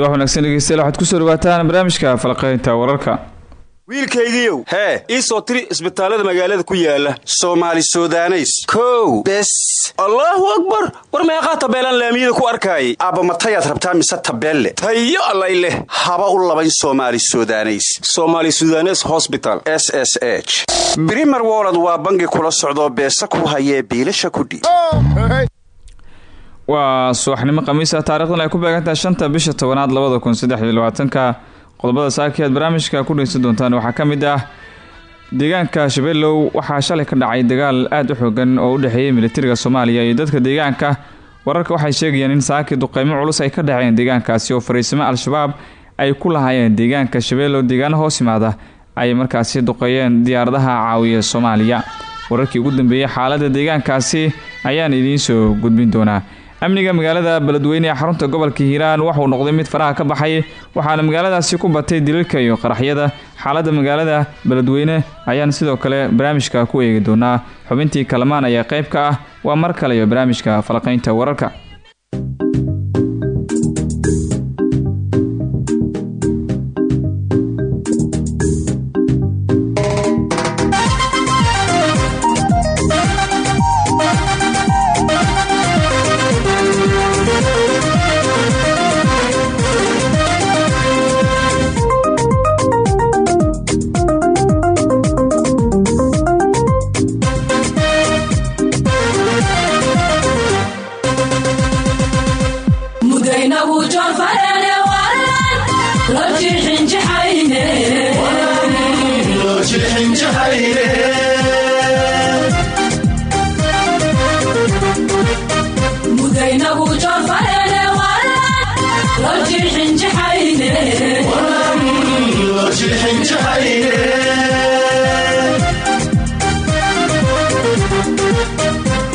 subax wanaagsan dhegeystayaal waxaad ku soo dhawaataan barnaamijka falaqeynta wararka. Wiilkaygiiow hee. ii soo tiri isbitaallada magaalada ku yaalla soomaali sudaneys. Kow. Bes. Allaahu akbar. War meeqaa tabeelaan laamiyada ku arkaayay? Aabba matayaad rabtaa mise tabeelle? Tayo allay leh. Haba u labayn soomaali sudaneys. Somaali sudanes hosbital s s h. Brimer wolod waa bangi kula socdoo beesa ku hayee biilasha kudhiib waa subaxnimo khamiisa taarikhdan ay ku beegantahay shanta bisha tobanaad labada kun saddex qodobada saaki aad barnaamijka ku dhegeysan doontaan waxaa ka mid ah deegaanka shabeellow waxaa shalay ka dhacay dagaal aada u xoogan oo u dhexeeyay militariga soomaaliya iyo dadka deegaanka. Wararka waxay sheegayaan in saaki duqeymo culus ay ka dhaceen deegaankaasi oo fariisimo al-shabaab ay ku lahaayeen deegaanka shabeellow deegaano hoos yimaada ay markaasi duqeeyeen diyaaradaha caawiya soomaaliya. Wararkii ugu dambeeyey xaaladda deegaankaasi ayaan idiin soo gudbin doonaa amniga magaalada beledweyne ee xarunta gobolka hiiraan waxauu noqday mid faraha ka baxay waxaana magaaladaasi ku batay dililka iyo qaraxyada. Xaaladda magaalada beledweyne ayaan sidoo kale barnaamijka ku eegi doonaa. Xubintii kalamaan ayaa qayb ka ah waa mar kale iyo barnaamijka falaqaynta wararka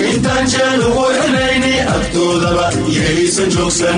intaan jeel ugu xunayni agtoodaba yaysan joogsan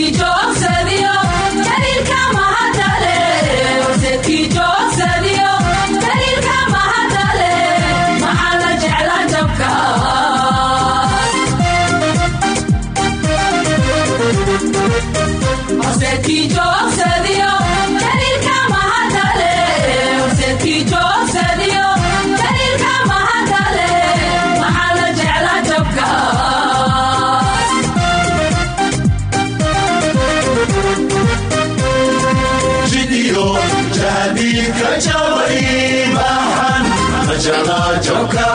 maxan la jeclaa jabka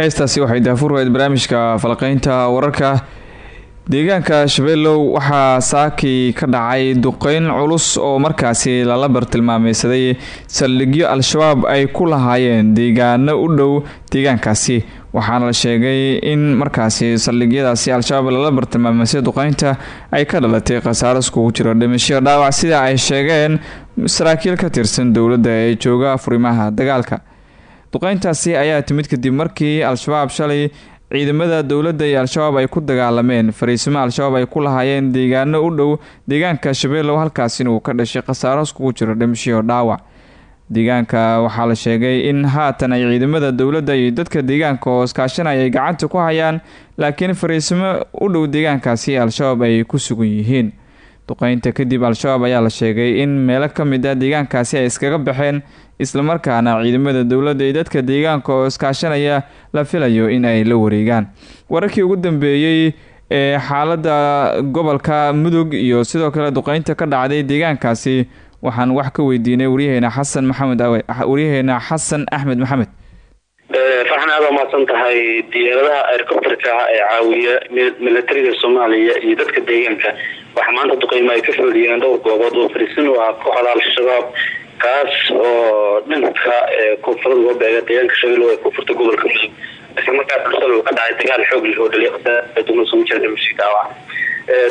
heestaasi waxay daafur wahayd barnaamijka falaqeynta wararka. Deegaanka shabeellow waxaa saakii ka dhacay duqeyn culus oo markaasi lala bartilmaameysaday saldhigyo al-shabaab ay ku lahaayeen deegaano u dhow deegaankaasi. Waxaana la sheegay in markaasi saldhigyadaasi al-shabaab lala bartilmaameysaday duqeynta ay ka dhalatay khasaaro iskugu jiro dhimasho dhaawac sida ay sheegeen saraakiil ka tirsan dowladda ee jooga furimaha dagaalka duqeyntaasi ayaa timid kadib markii al-shabaab shalay ciidamada dowladda iyo al-shabaab ay ku dagaalameen. Fariisimo al-shabaab ay ku lahaayeen deegaano u dhow deegaanka shabeellow halkaasina uu ka dhashay khasaaro iskugu jiro dhimashiyo dhaawac. Deegaanka waxaa la sheegay in haatan ay ciidamada dowladda iyo dadka deegaanka oo iskaashanaya ay gacanta ku hayaan laakiin fariisimo u dhow deegaankaasi al-shabaab ay ku sugan yihiin. Duqeynta kadib al-shabaab ayaa la sheegay in meelo ka mid ah deegaankaasi ay iskaga baxeen islamarkaana ciidamada dowladda iyo dadka deegaanka oo iskaashanaya la filayo in ay la wareegaan. Wararkii ugu dambeeyey ee xaalada gobolka mudug iyo sidoo kale duqeynta ka dhacday deegaankaasi waxaan wax ka weydiinay waryaheena xasan maxamed waryaheena xasan axmed maxamed. Farxan aad umahadsan tahay diyaaradaha helicopterka ee caawiya milatariga soomaaliya iyo dadka deegaanka. Waxaa maanta duqeymo ay ka fooliyeen dhowr goobood oo fariisin u ah kooxda al-shabaab kaas oo dhanka koonfurada uga beega deegaanka shabeellow ee koonfurta gobolka mudug isla markaa dhulsal uu ka dhacay dagaal xoog leh oo jira dhimasho dhaawac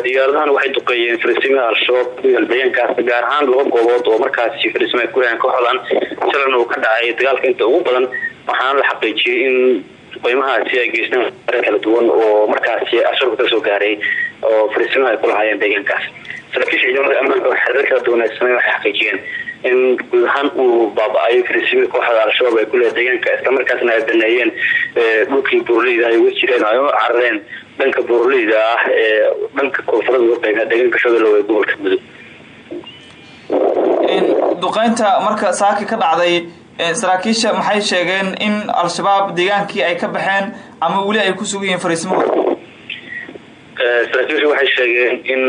diyaaradahan waxay duqeeyeen fariisimaha al-shabaab deegaankaas gaar ahaan laba goobood oo markaasi fariisima ay ku hayaan kooxdan shalan uu ka dhacay dagaalka inta ugu badan. Waxaana la xaqiijiyey in duqeymahaasi ay khasaare kala duwan oo markaasi al-shabaab ka soo gaaray oo fariisimaha ay ku lahaayeen deegaankaas. Saraakiisha ciidamada ammaanka xeerar kala duwan ay waxay xaqiijiyeen in guud ahaan uu baaba-ayo fariisimihii kooxda al-shabaab ay kuleeya deegaanka. Islamarkaasna ay baneeyeen dhulkii buurleyda ay uga jireen ay u carareen dhanka buurleyda ah ee dhanka koonfurada uga beega deegaanka shabeellow ee gobolka mudug duqeynta marka saaki ka dhacday saraakiisha maxay sheegeen in al-shabaab deegaankii ay ka baxeen ama weli ay ku sugan yihiin fariisimahooda saraakiisha waxay sheegeen in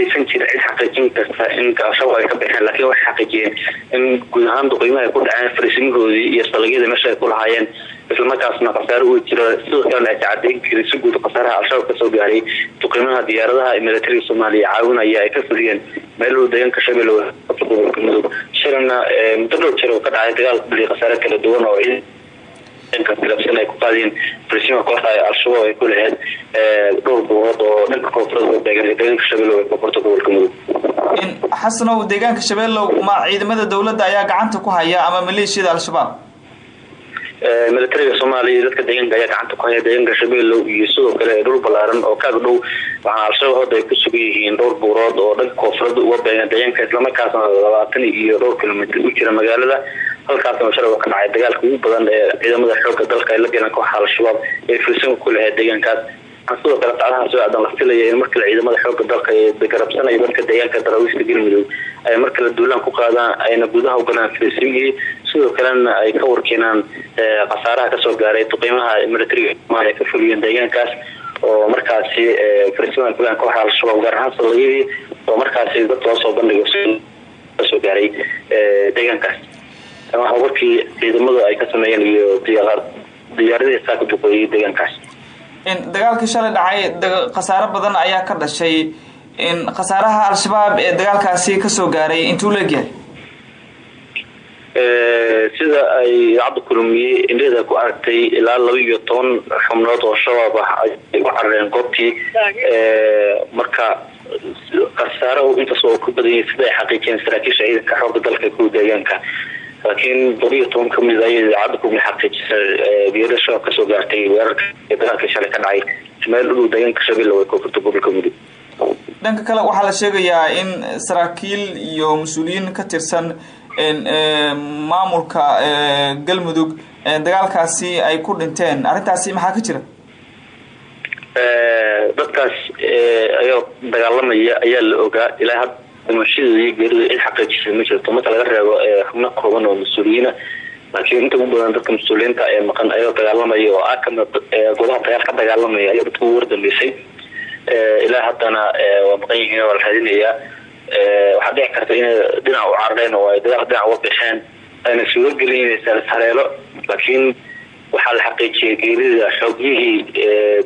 aysan jirin cid xaqiijin karta in al-shabaab ay ka baxeen laakiin waxay xaqiijiyeen in guud ahaan duqeymaha ay ku dhaceen fariisimahoodii iyo salagyada meesha ay ku lahaayeen islamarkaasna khasaare uu jiro sidoo kalena ay tacadeyn karin si guud khasaaraha al-shabaab ka soo gaaray duqeymaha diyaaradaha militariga soomaaliya caawinaya ay ka fuliyeen meel uu deegaanka shabeellow gobolka mudug muddo dhowr jir oo ka dhacay dagaal khasaare kala duwan oo ilabsan ay ku qaadeen fariisimaha kooxda al-shabaab ay ku laheyd dhowr goobood oo dhanka koonfurada deegaanka shabeellow ee koonfurta gobolka mudug xasanow deegaanka shabeellow ma ciidamada dowladda ayaa gacanta ku haya ama maleeshiyada al-shabaab. Militariga soomaaliya iyo dadka deegaanka ayaa gacanta ku haya deegaanka shabeellow iyo sidoo kale dhul ballaaran oo kaag dhow waxaa al-shabaab hadda ay ku sugan yihiin dhowr buurood oo dhanka koonfurada uga beegan deegaanka islamarkaasna labaatan iyo dhowr kilomitr u jira magaalada halkaasna shalay ka dhacay dagaalka ugu badan ee ciidamada xooga dalka ay la galeen kooxa al-shabaab ee fariisinka ku lahayd deegaankaas. Sidoo kale sacdaha soo aadan la filaya in markale ciidamada xooga dalka ee garabsanaya dadka deegaanka daraawiishta galmudug ay mar kale duulaan ku qaadaan ayna gudaha u galaan fariisimihii sidoo kalena ay ka warkeenaan khasaaraha ka soo gaaray duqeymaha militariga soomaaliya ka fuliyeen deegaankaas. Oo markaasi fariisimaha kugaan kooxa al-shabaab gaar ahaan salagyadii oo markaasi dad loo soo bandhigo ka soo gaaray deegaankaas waxa warkii ciidamadu ay ka sameeyeen iyo diyaaradii saaka duqeeyay deegaankaas. Dagaalkii shalay dhacay khasaaro badan ayaa ka dhashay khasaaraha al-shabaab ee dagaalkaasi ka soo gaaray. Intuu leegyahay sida ay idaacadda kulmiye indhada ku aragtay ilaa laba iyo toban xubnood oo shabaab ah ay ku carareen goobtii. Marka khasaarahu intaas oo ka badanyay sida ay xaqiijiyeen saraakiisha ciidanka xooga dalka kuwa deegaanka laakiin laba iyo toban ka mid ayay idaacadda kulmiye xaqiijisay geerida shabaab ka soo gaartay weerarka ee dagaalkii shalay ka dhacay meel udhow deegaanka shabeellow ee koonfurta gobolka mudug dhanka kale waxaa la sheegayaa in saraakiil iyo mas'uuliyiin ka tirsan maamulka galmudug dagaalkaasi ay ku dhinteen. Arrintaasi maxaa ka jira? Dadkaas ayoo dagaalamaya ayaa la ogaa. Ilaa had dhimashadooda iyo cid xaqiijisay ma marka laga reebo xubno kooban oo mas'uuliyiina laakiin inta ugu badan dadka mas'uuliyiinta ee maqan ayoo dagaalamaya oo ah ka mid goobaha dagaal ka dagaalamaya ayaa dadka ugu wardambeysay ilaa haddana waa maqan yihiin waa la raadinayaa waxaa dhici karta inay dhinac u carareen oo ay dagaal dhinac uga bixeen ayna suuragelin inay saalsaleelo laakiin waxaa la xaqiijiyay geerida xoogyihii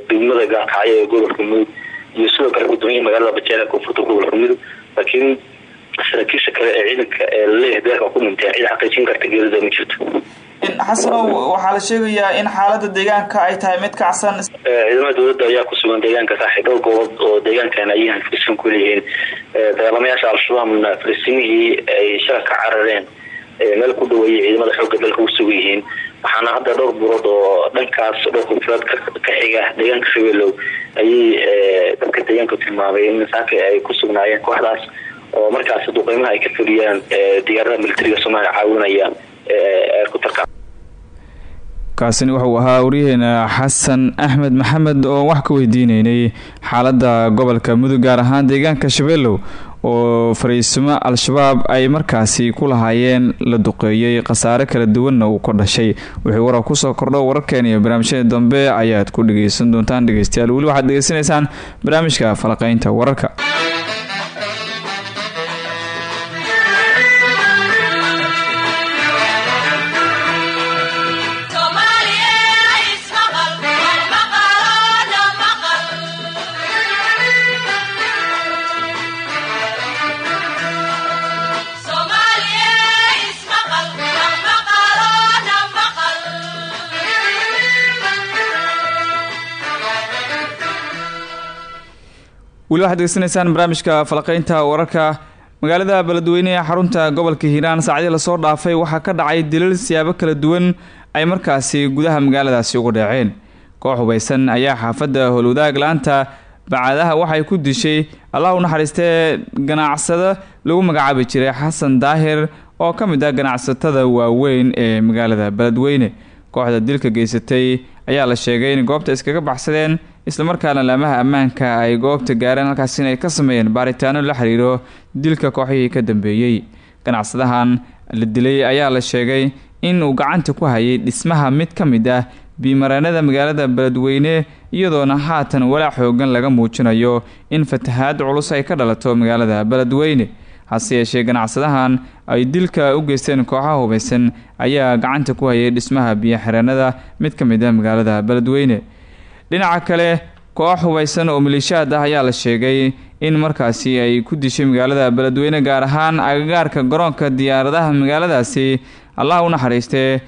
degmada gaalkacyo ee gobolka mudug iyo sidoo kale gudoomiyaha magaalada bajeela koonfurta gobolka mudug laakiin saraakiisha kale ee ciidanka ee la leeyahay dagaalka ku dhinteen cid xaqiijin karta geerida ma jirto. Xasanow waxaa la sheegayaa in xaalada deegaanka ay tahay mid kacsan ciidamada dowladda ayaa ku sugan deegaanka saaxi dhowr gobood oo deegaankan ayahan filisin ku leeyihiin. Dagaalamayaasha al-shabaabna filistiinihii ay shala ka carareen meel ku dhaweeyay ciidamada xoogga dalka u sugan yihiin waxaana hadda dhowr burood oo dhankaas dhowr koonfureed ka xiga deegaanka shabeelow ayay dadka deegaanka tilmaamay in saaka ay ku sugnaayeen kooxdaas oo markaasi duqeymaha ay ka fuliyaan diyaarada militariga soomaaliya caawinaya eerkutarka kaasini wuxuu ahaa waryaheena xasan axmed maxamed oo wax ka weydiineynay xaalada gobolka mudug gaar ahaan deegaanka shabeelow oo fariisimo al-shabaab ay markaasi ku lahaayeen la duqeeyey khasaare kala duwanna uu ka dhashay. Wixii warar ku soo kordho wararkeena iyo barnaamijyada dambe ayaad ku dhageysan doontaan dhegeystayaal. Weli waxaad degeysanaysaan barnaamijka falaqeynta wararka weli waxaad degeysanaysaan barnaamijka falaqeynta wararka. Magaalada beledweyne ee xarunta gobolka hiiraan saacadii la soo dhaafay waxaa ka dhacay dilal siyaabo kala duwan ay markaasi gudaha magaaladaasi ugu dhaceen koox hubaysan ayaa xaafadda howlwadaag la'aanta. Bacaadaha waxay ku dishay allah u naxariistee ganacsada lagu magacaabi jiray xasan daahir oo ka mid ah ganacsatada waaweyn ee magaalada beledweyne. Kooxda dilka geysatay ayaa la sheegay in goobta iskaga baxsadeen islamarkaana laamaha ammaanka ay goobta gaareen halkaas inay ka sameeyeen baaritaano la xiriiro dilka kooxihii ka dambeeyey. Ganacsadahan la dilay ayaa la sheegay in uu gacanta ku hayay dhismaha mid ka mid ah biimareenada magaalada beledweyne iyadoona haatan walaac xoogan laga muujinayo in fatahaad culus ay ka dhalato magaalada beledweyne. Hase yeeshee ganacsadahan ay dilka u geysteen kooxaha hubaysan ayaa gacanta ku hayay dhismaha biyo-xireenada mid ka mid ah magaalada beledweyne dhinaca kale koox hubaysan oo maleeshiyaad ah ayaa la sheegay in markaasi ay ku dishay magaalada beledweyne gaar ahaan agagaarka garoonka diyaaradaha magaaladaasi. Allah u naxariistee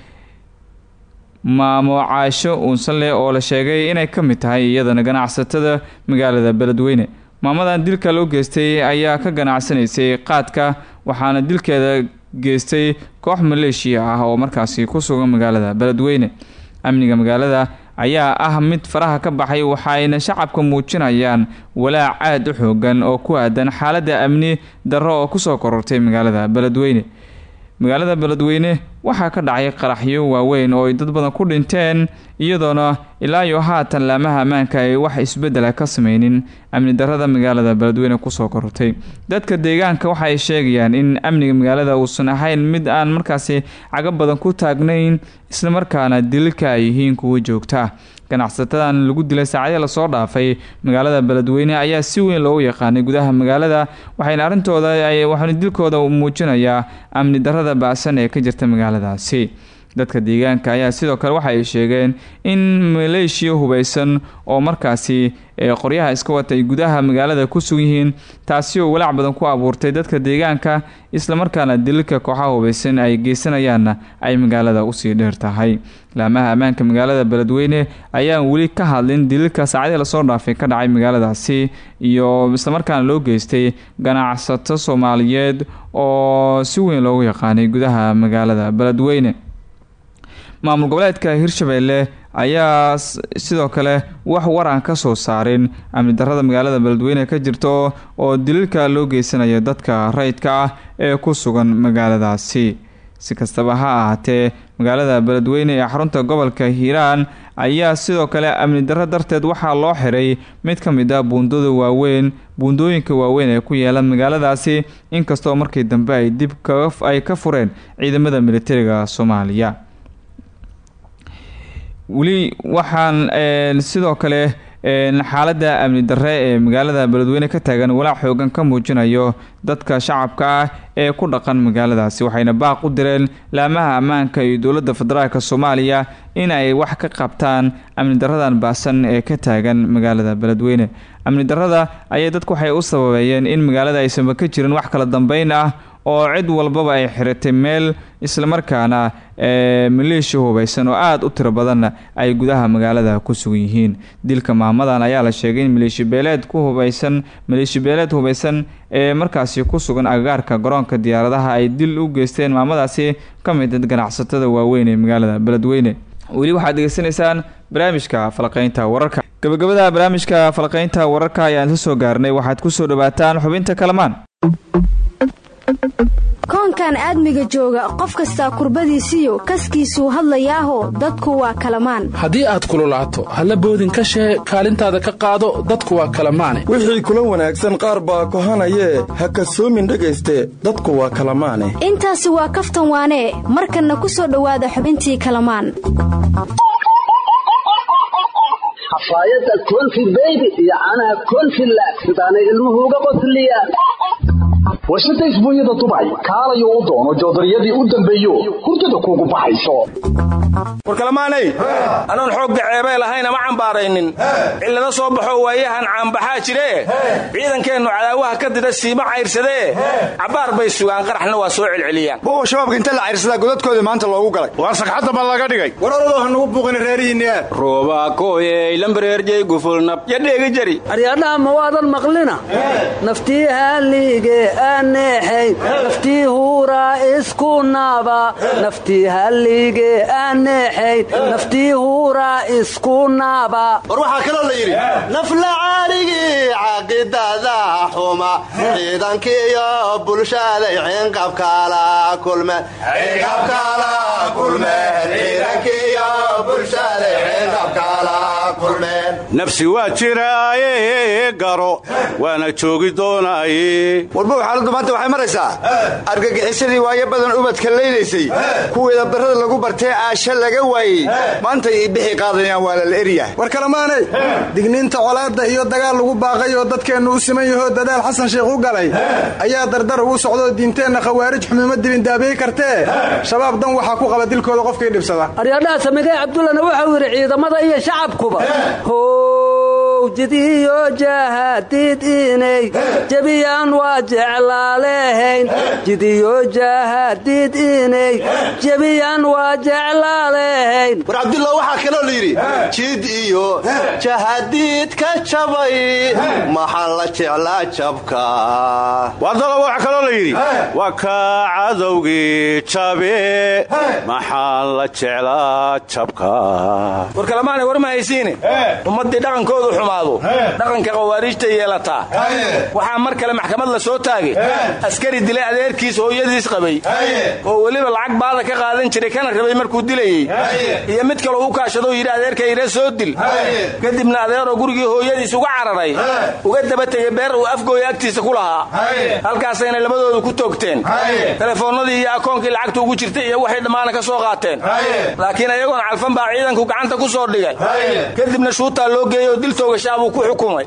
maamo caasho uunsanleh oo la sheegay inay ka mid tahay iyadana ganacsatada magaalada beledweyne. Maamadan dilka loo geystay ayaa ka ganacsanaysay qaadka waxaana dilkeeda geystay koox maleeshiya ah oo markaasi ku sugan magaalada beledweyne. Amniga magaalada ayaa ah mid faraha ka baxay waxayna shacabka muujinayaan walaac aad u xoogan oo ku aadan xaaladda amni darro oo ku soo korortay magaalada beledweyne. Magaalada beledweyne waxaa ka dhacay qaraxyo waaweyn oo dad badan ku dhinteen iyadoona ilaa iyo haatan laamaha ammaanka ay wax isbedela ka sameynin amni darrada magaalada beledweyne ku soo korortay. Dadka deegaanka waxa ay sheegayaan in amniga magaalada uusan ahayn mid aan markaasi caga badan ku taagnayn islamarkaana dililka ay yihiin kuwa joogta. Ganacsatadan lagu dilay saacadii la soo dhaafay magaalada beledweyne ayaa si weyn loogu yaqaanay gudaha magaalada waxayna arrintooda waxaana dilkooda muujinayaa amni darrada ba-san ee ka jirta magaaladaasi dadka deegaanka ayaa sidoo kale waxa sheegeen in maleeshiya hubaysan oo markaasi qoryaha iska wata gudaha magaalada ku sugan yihiin taasi oo walaac badan ku abuurtay dadka deegaanka islamarkaana dililka kooxaha hubaysan ay geysanayaanna ay magaalada u sii dheer tahay. Laamaha ammaanka magaalada beledweyne ayaan weli ka hadlin dililka saacadii la soo dhaafay ka dhacay magaaladaasi iyo islamarkaana loo geystay ganacsato soomaaliyeed oo si weyn loogu yaqaanay gudaha magaalada beledweyne maamul goboleedka hirshabeelle ayaa sidoo kale wax war aan ka soo saarin. Amni darrada magaalada beledweyne ka jirto oo dililka loo geysanayo dadka rayidka ah ee ku sugan magaaladaasi. Si kastaba ha ahaatee magaalada beledweyne ee xarunta gobolka hiiraan ayaa sidoo kale amni darro darteed waxaa loo xiray mid ka mid ah buundada waaweyn buundooyinka waaweyn ee ku yeela magaaladaasi inkastoo markii dambe ay dib ay ka fureen ciidamada militariga soomaaliya weli waxaan sidoo kale xaalada amni darre ee magaalada beledweyne ka taagan walaac xoogan ka muujinayo dadka shacabka ah ee ku dhaqan magaaladaasi. Waxayna baaq u direen laamaha ammaanka iyo dowladda federaalk soomaaliya in ay wax ka qabtaan amni daradan baasan ee ka taagan magaalada beledweyne. Amni darada ayay dadku waxay u sababeeyeen in magaalada aysanba ka jirin wax kala dambeyn ah oo cid walbaba ay xiratay meel islamarkaana maleeshiya hubaysan oo aada u tiro badanna ay gudaha magaalada ku sugan yihiin. Dilka maamadan ayaa la sheegay in maleeshiyabeeleed ku hubaysan maleeshiyabeeleed hubaysan ee markaasi ku sugan agagaarka garoonka diyaaradaha ay dil u geysteen maamadaasi ka mid ganacsatada waaweyn ee magaalada beledweyne. Weli waxaad degeysanaysaan barnaamijka falaqeynta wararka. Gabagabada barnaamijka falaqeynta wararka ayaan isla soo gaarnay. Waxaad ku soo dhawaataan xubinta kalamaan koonkan aadmiga jooga qof kastaa kurbadiisiyo kaskiisuu hadlayaaho dadku waa kalamaan. Haddii aad kululaato halla boodin ka shee kaalintaada ka qaado dadku waa kalamaane wixii kula wanaagsan qaar baa kohanayee ha kasoomin dhegayste dadku waa kalamaane. Intaasi waa kaftan waanee markanna ku soo dhowaada xubintii kalamaan. Xafaayadda konfi beybi iyo caanaha konfi laag sidaanay ilmuhu uga qosliyaan warshada isbuunyada dubay kaalayo u doono joodariyadii u dambeeyo hurdada kuugu baxayso. Warkalamaanay anoon xoogga ceebee lahayn ama cambaaraynin cillado soo baxo waayahan caanbaxaa jiree ciidankeennu cadaawaha ka dida siima cayrsadee cabbaar bay sugaan qaraxna waa soo celceliyaan. Buwa shabaabka inta la cayrsadaa godadkoodii maanta loogu galay. Waar sagxadda ma laga dhigay. War oradoo hanugu buuqina reerihiinniaad roobaakoyey lambareerjay gufulnab yo dheegi jari. Aryadhaha ma waadan maqlina? Naftii halige aneexayn naftii huuraa isku naaba naftii hallige aneexayn naftii huuraa isku naaba war waxaa kaloo la yidhi naflacaaligii caqidada xuma ciidankiiyo bulshaday cinqabkaala kulmeen nafsi waa jiraaye garo waana joogi doonaaye. Warbow xaaladdu maanta waxay maraysaa? Argagixisadii waayo badan ubadka laynaysay kuwii dabdarrada lagu bartee aasha laga waayey. Maantay bixi qaadayaan waa lala eryahay war kalamaanay digniinta colaadda iyo dagaal lagu baaqay oo dadkeennu u siman yahoo dadaal xasan sheikh u galay ayaa dardar ugu socdoo diinteenna khawaarij xumimo dibindaabiyi kartee. Shabaab dan waxaa ku qaba dilkooda qofkii dhibsada cabdullana waxau yidhi ciidamada iyo shacabkuba howjadiyo jaahadiid inay jebiyaan waa jeclaalehayn jidiyo jaahadiid inay jebiyaan waa jeclaalehayn war cabdullah waxaa kaloo la yidhi jid iyo jahadiid ka jabay maxaa la jeclaa jabka? Waadalaba waxaa kaloo la yidhi waa kaa cadowgii jabe maxaa la jeclaa jabka? Warkalamaana war ma haysiine? Ummaddii dhaqankoodu xumaado dhaqanka khawaariijta yeelataa waxaa mar kale maxkamad la soo taagay. Askari dilay adeerkiis hooyadiis qabay. Oo weliba lacag baada ka qaadan jiray kana rabay markuu dilayey iyo mid kaloo u kaashadou yidhi adeerka ire soo dil. Kadibna adeeroo gurigii hooyadiis uga cararay. Uga daba tegay beer uu afgooya agtiisa ku lahaa. Halkaasayna labadoodu ku toogteen. Telefoonnadii iyo akoonkii lacagta ugu jirtay iyo waxay dhammaana ka soo qaateen. Laakiin ayagoon calfan baa ciidanku gacanta ku soo dhigay. Kadibna shuutaa loo geeyey oo dil toogashaa buu ku xukumay.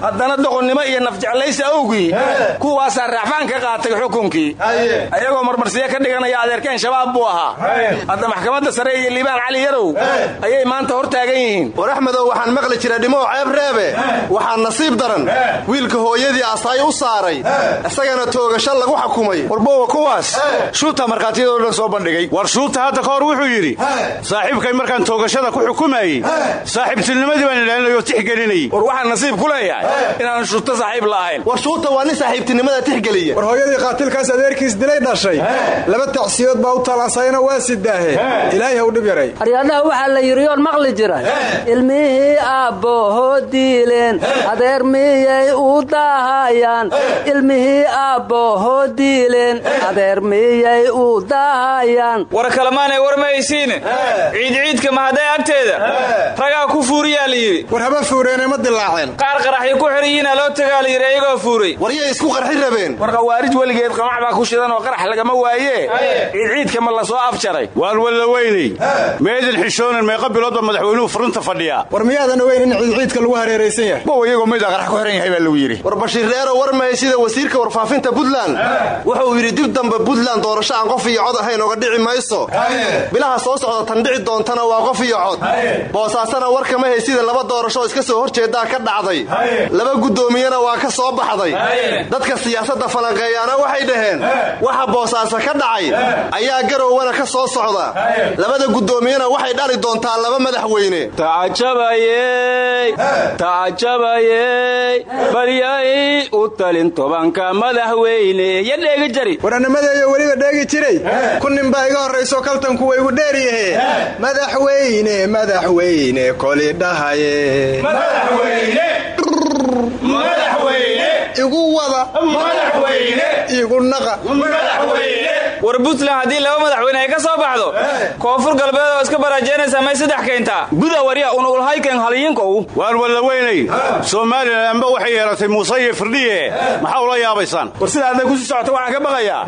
Haddana doqonnimo iyo nafjeclaysi awgii kuwaasaa raacfaan ka qaatay xukunkii. Ayagoo marmarsiyo ka dhiganaya adeerkeen shabaab buu ahaa. Hadda maxkamadda sare iyo liibaan cali yarow ayay maanta hor taagan yihiin. War axmedow waxaan maqli jira dhimow ceeb reebe. Waxaa nasiib daran. Wiilka hooyadii asaay u saaray. Isagana toogasho lagu xukumay. Warbowa kuwaas. Shuuta markhaatiyadoo dhan soo bandhigay. War shuuta hadda ka hor wuxuu yidhi saaxiibkay markaan toogashada ku xukumayey. Saaxiibtilnimadii baan ilaalinayoo tixgelinayay war waxaan nasiib ku leeyahay inaan shuuta saaxiib la'ahayn war shuuta waa nin saaxiibtinimada tixgeliya. War hooyadii qaatilkaas adeerkiis dilay dhashay. Laba tacsiyood baa u talansayna waa sidaahe ilaahay haw dhib yaray. Aryadhaha waxaa la yidhi oon maqli jira ilmihii aabboho diileen. Adeer miyay u daahayaan ilmihii aabboho diileen. Adeer miyay u daahayaan war kalamaanay war ma haysiine. Ciidciidka mahadee agteeda? Ragaa ku fuuriyaa la yidhi. War haba fuure fuureene ma dilaaceen qaar qaraxyo ku xiran yihiina loo tagaa la yidhi iyagoo fuuray. Waryay isku qarxi rabeen. War khawaarij weligeed qamac baa ku shidan oo qarax lagama waaye. Ciidciidka ma la soo afjaray. Waar walla weynay meedin xishoonan meeqa biloodba madaxweynuhu furinta fadhiyaa. War miyaadan ogeyn in ciidciidka lagu hareeraysan yahay. Bow iyagoo maydaa qarax ku xiran yahay baa lagu yidhi. War bashiir dheero war mahay sida wasiirka warfaafinta puntland? Wuxuu yidhi dib dambe puntland doorasho aan qof iyo cod ahayn oga dhici mayso. Bilaha soo socda tan dhici doontana waa qof iyo cod. Boosaasana war kama hay sida laba doorasho iska soo horjeedaa ka dhacday. Laba guddoomiyena waa ka soo baxday. Dadka siyaasadda falanqeeyaana waxay dhaheen waxa boosaaso ka dhacay ayaa garowana ka soo socda. Labada guddoomiyena waxay dhali doontaa laba madaxweyne. Tacajabayey tacajabayey balyay u talin tobanka madaxweyne ya dheegi jari waranimadeeyo weliba dheegi jiray. Ku nin baa iga horrayso kaltanku way igu dheer yahe. Madaxweyne madaxweyne koli dhahaye. Igu wada. Igu naqa war puntland haddii laba madaxweyne ay ka soo baxdo koonfur galbeed oo iska baraajeynaysa may saddex keentaa guda warya unugulhayken haliyinkow waar walla weynay somalilanba waxay yeelatay muuse iyo firdhiye maxaa ula yaabaysaan? War sida hadday ku sii socota waxaan ka baqayaa.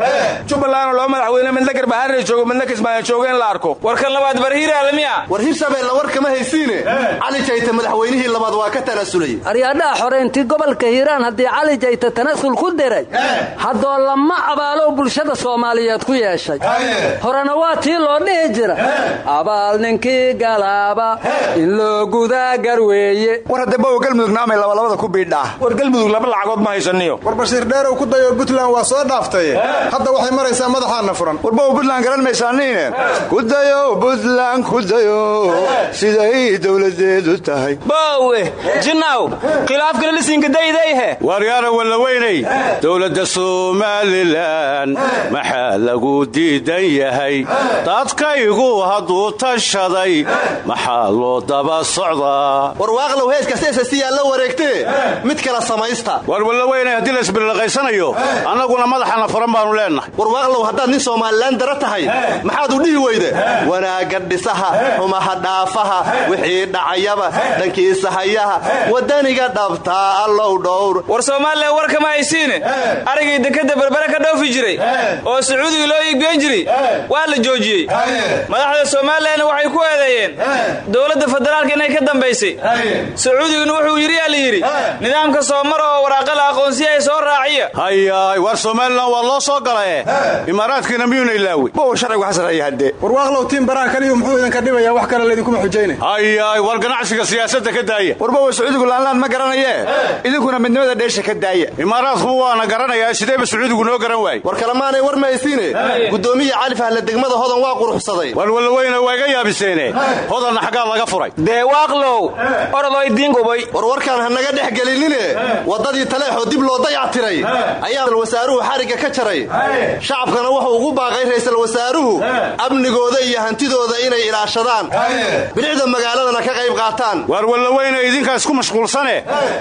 Jubbalandoo laba madaxweyne midna garbaharre joogo midna kismaayo joogo in la arko. War kan labaad barhiir aalamiya war hirshabeelle war kama haysiine. Cali jayte madaxweynihii labaad waa ka tanaasulay aryaadhaha xoreyntii gobolka hiiraan haddii cali jayta tanasul ku diray haddoo lama abaalow bulshada soomaaliyeed ku yeeshay. Horena waa tii loo dhihi jira. Abaal ninkii galaaba in loo gudaa garweeye war hadda bowa galmudugnaamay labalabada ku biidhaa. War galmudug laba lacagood ma haysaniyo war bashiir dheerow ku dayo puntland waa soo dhaaftay. Hadda waxay maraysaa madaxaana furan. War bowa puntland garan maysaaniine ku dayo puntland ku dayo. Siday dowladeedu tahay. Boowe jinaaw khilaafkana lisinka daydayhe waaryaana walla weynay? Dowladda somalilan maxaa lagu diidan yahay. Dadkaygu hadduu tashaday maxaa loo daba socdaa? War waaqlow heeskaas esasiyaa la wareegtee mid kala samaysta. Waar walla weynay haddii la isbirilaqaysanayo annaguna madaxana furan baannu leennahay. War waaqlow haddaad nin somalilan dara tahay maxaad u dhihi weyde? Wanaagga dhisaha xumaha dhaafaha wixii dhacayaba dhankiisa hayaha wadaniga dhabtaa allow dhowr. War soomaalilan war kama haysiine? Arigii dekadda berbere ka dhoofi jiray oo sacuudiga loo iibgeen jiray waa la joojiyey. Madaxda somalilan waxay ku eedeeyeen dowladda federaalka inay ka dambaysay. Sacuudiguna wuxuu yidhi yaa la yidhi nidaamka soomar oo waraaqala aqoonsiya ay soo raaciya. Hayaay waar somalilan waa loo soo galae imaaraadkiina miyuuna ilaawi? Bowa sharcigu xasareeya haddee war waaqlow tiin baraha kaliyu muxuu idinka dhibayaa wax kale laydinkuma xujayna hayaay war ganacsiga siyaasadda ka daaya. War bowa sacuudigu laanlaan ma garanayee? Idinkuna midnimada dheesha ka daaya. Imaaraadku waana garanayaa sideeba sacuudigu noo garan waay war kalemaanay war mahaysiine gudoomiya cali fahle degmada hodan waa quruxsaday. War walla weyna waa iga yaabiseene. Hodanna xaggaa laga furay. Dee waaqlow orodoy diingubay war warkaan hanaga dhex gelinine. Waddadii taleexoo dib loo dayac tiray. Ayaa wasaaruhu xarigga ka jaray. Shacabkana wuxuu ugu baaqay ra'iisul wasaaruhu. Amnigooda iyo hantidooda inay ilaashadaan. Bilicda magaaladana ka qayb qaataan. Waar walla weyna idinkaa isku mashquulsane.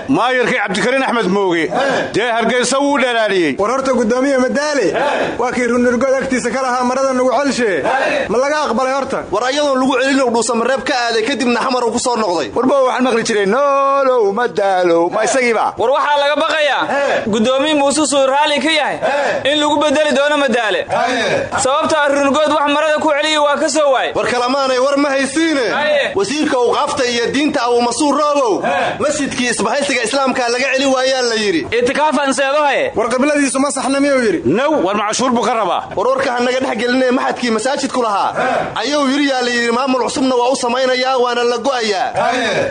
Maayarkii cabdikariin axmed mooge dee hargeysa wuu dhalaaliyey. War horta gudoomiye madaale waa kii runurgood agtiisa ka lahaa marada nugu celshe ma laga aqbalay horta? War ayadoon lagu celinow dhuusamareeb ka aaday kadibna xamaru ku soo noqday. Warbo waxaan maqli jiray noolow ma daalow ma isagiiba. War waxaa laga baqayaa gudoomiye muuse suu raalli ka yahay in lagu bedeli doono madaale sababta runurgood wax marada ku celiya waa ka soo waay war kalamaanay war ma haysiine. Wasiirka awqaafta iyo diinta abumasuur roobow masjidkii isbahaysiga islaamka laga celi waayaa la yidhi. Itikaafan war qibladiisu ma saxna miyuu yidhi? Naw war macashuur buu ka rabaa war warka hanaga dhex gelinee maxadkii masaajidku lahaa. Ayuu yidhi yaa la yidhi maamul cusubna waa u samaynayaa waana la go'ayaa.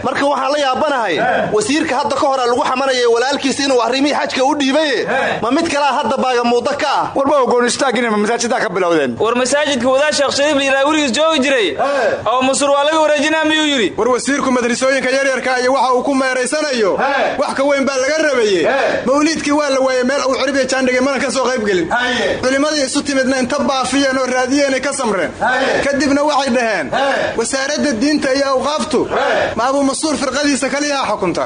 Marka waxaan la yaabanahay wasiirka hadda ka hora lagu xamanayay walaalkiis inuu arrimihii xajka u dhiibaye ma mid kalaa hadda baaga muuda ka ah. Warba goonistaagina masaajidaa ka bilowdeen? War masaajidka wadaad sheekh shariif layidhaha weligiis joogi jiray. Oo masur waa laga wareejinaa miyuu yidhi? War wasiirku madrisooyinka yaryarka iyo waxa uu ku meeraysanayo wax ka weyn baa laga rabaye mawliidkii waa la waayey meel uu cirbiya jaandhigay mana ka soo qayb gelin isu timidna inta baafiyeen oo raadiyeenay ka samreen. Kadibna waxay dhaheen. Wasaaradda diinta iyo awqaaftu ma abuumasuur firqadiisa kaliyaha xukunta.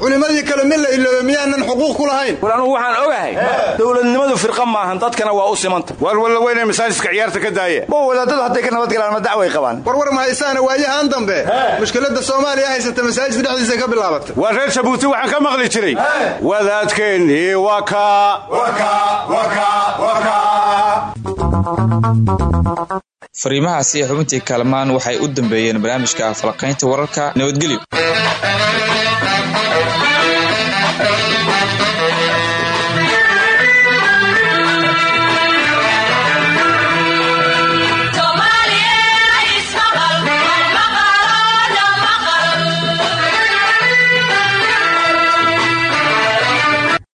Culimmadii kale mi la iloobe miyaanan xuquuq ku lahayn? War anugu waxaan ogahay dowladnimadu firqa maahan dadkana waa u simanta. War walla weyne masaajidka ciyaarta ka daaya ma wadaadadu hadday ka nabad galaan ma dacway qabaan. Warwar mahaysaana waayahan dambe. Mushkiladda soomaaliya haysata masaajid dhexdiisa ka bilaabatay waa reer jabuuti waxaan ka maqli jiray. Wadaadkeennii waka fariimahaasi xubintii kaalmaan waxay u dambeeyeen barnaamijka falaqaynta wararka nabadgelyo.